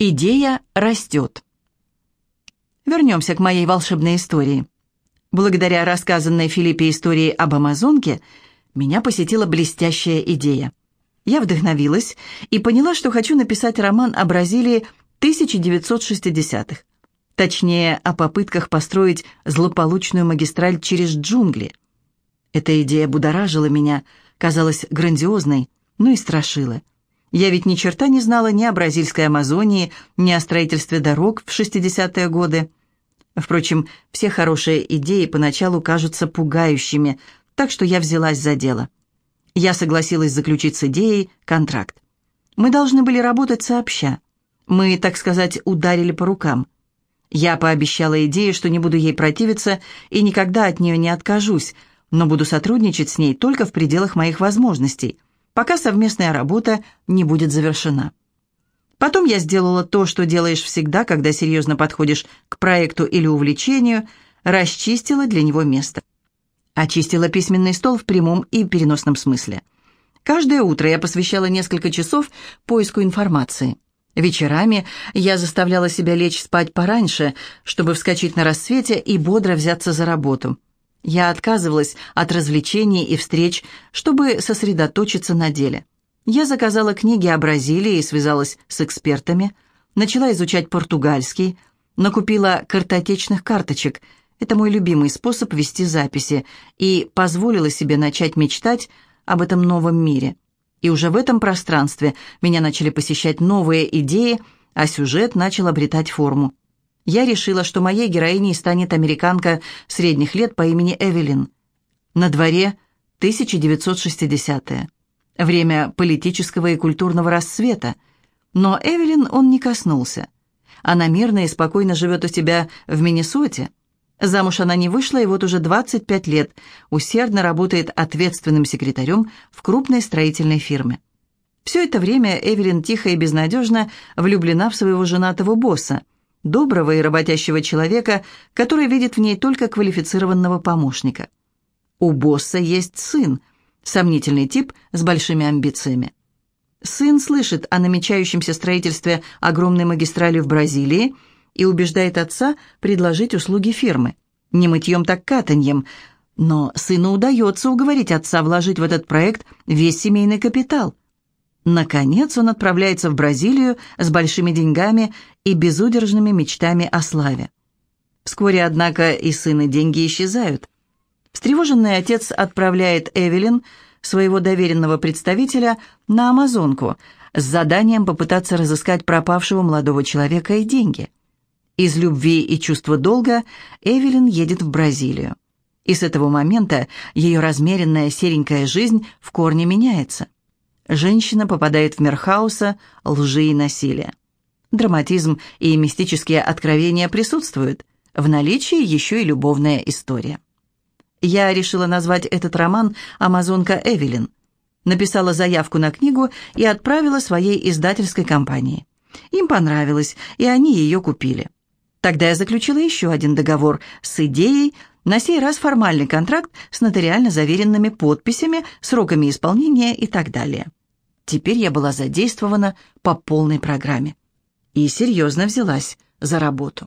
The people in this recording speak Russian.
Идея растет. Вернемся к моей волшебной истории. Благодаря рассказанной Филиппе истории об Амазонке, меня посетила блестящая идея. Я вдохновилась и поняла, что хочу написать роман о Бразилии 1960-х. Точнее, о попытках построить злополучную магистраль через джунгли. Эта идея будоражила меня, казалась грандиозной, но и страшила. Я ведь ни черта не знала ни о бразильской Амазонии, ни о строительстве дорог в 60-е годы. Впрочем, все хорошие идеи поначалу кажутся пугающими, так что я взялась за дело. Я согласилась заключить с идеей контракт. Мы должны были работать сообща. Мы, так сказать, ударили по рукам. Я пообещала идее, что не буду ей противиться и никогда от нее не откажусь, но буду сотрудничать с ней только в пределах моих возможностей, пока совместная работа не будет завершена. Потом я сделала то, что делаешь всегда, когда серьезно подходишь к проекту или увлечению, расчистила для него место. Очистила письменный стол в прямом и переносном смысле. Каждое утро я посвящала несколько часов поиску информации. Вечерами я заставляла себя лечь спать пораньше, чтобы вскочить на рассвете и бодро взяться за работу. Я отказывалась от развлечений и встреч, чтобы сосредоточиться на деле. Я заказала книги о Бразилии и связалась с экспертами, начала изучать португальский, накупила картотечных карточек. Это мой любимый способ вести записи, и позволила себе начать мечтать об этом новом мире – и уже в этом пространстве меня начали посещать новые идеи, а сюжет начал обретать форму. Я решила, что моей героиней станет американка средних лет по имени Эвелин. На дворе 1960-е. Время политического и культурного расцвета. Но Эвелин он не коснулся. Она мирно и спокойно живет у себя в Миннесоте. Замуж она не вышла, и вот уже 25 лет усердно работает ответственным секретарем в крупной строительной фирме. Все это время Эвелин тихо и безнадежно влюблена в своего женатого босса, доброго и работящего человека, который видит в ней только квалифицированного помощника. У босса есть сын, сомнительный тип с большими амбициями. Сын слышит о намечающемся строительстве огромной магистрали в Бразилии – и убеждает отца предложить услуги фирмы. Не мытьем, так катаньем. Но сыну удается уговорить отца вложить в этот проект весь семейный капитал. Наконец он отправляется в Бразилию с большими деньгами и безудержными мечтами о славе. Вскоре, однако, и сын, и деньги исчезают. Встревоженный отец отправляет Эвелин, своего доверенного представителя, на Амазонку с заданием попытаться разыскать пропавшего молодого человека и деньги – из любви и чувства долга Эвелин едет в Бразилию. И с этого момента ее размеренная серенькая жизнь в корне меняется. Женщина попадает в мир хаоса, лжи и насилия. Драматизм и мистические откровения присутствуют. В наличии еще и любовная история. Я решила назвать этот роман «Амазонка Эвелин». Написала заявку на книгу и отправила своей издательской компании. Им понравилось, и они ее купили. Тогда я заключила еще один договор с идеей, на сей раз формальный контракт с нотариально заверенными подписями, сроками исполнения и так далее. Теперь я была задействована по полной программе. И серьезно взялась за работу.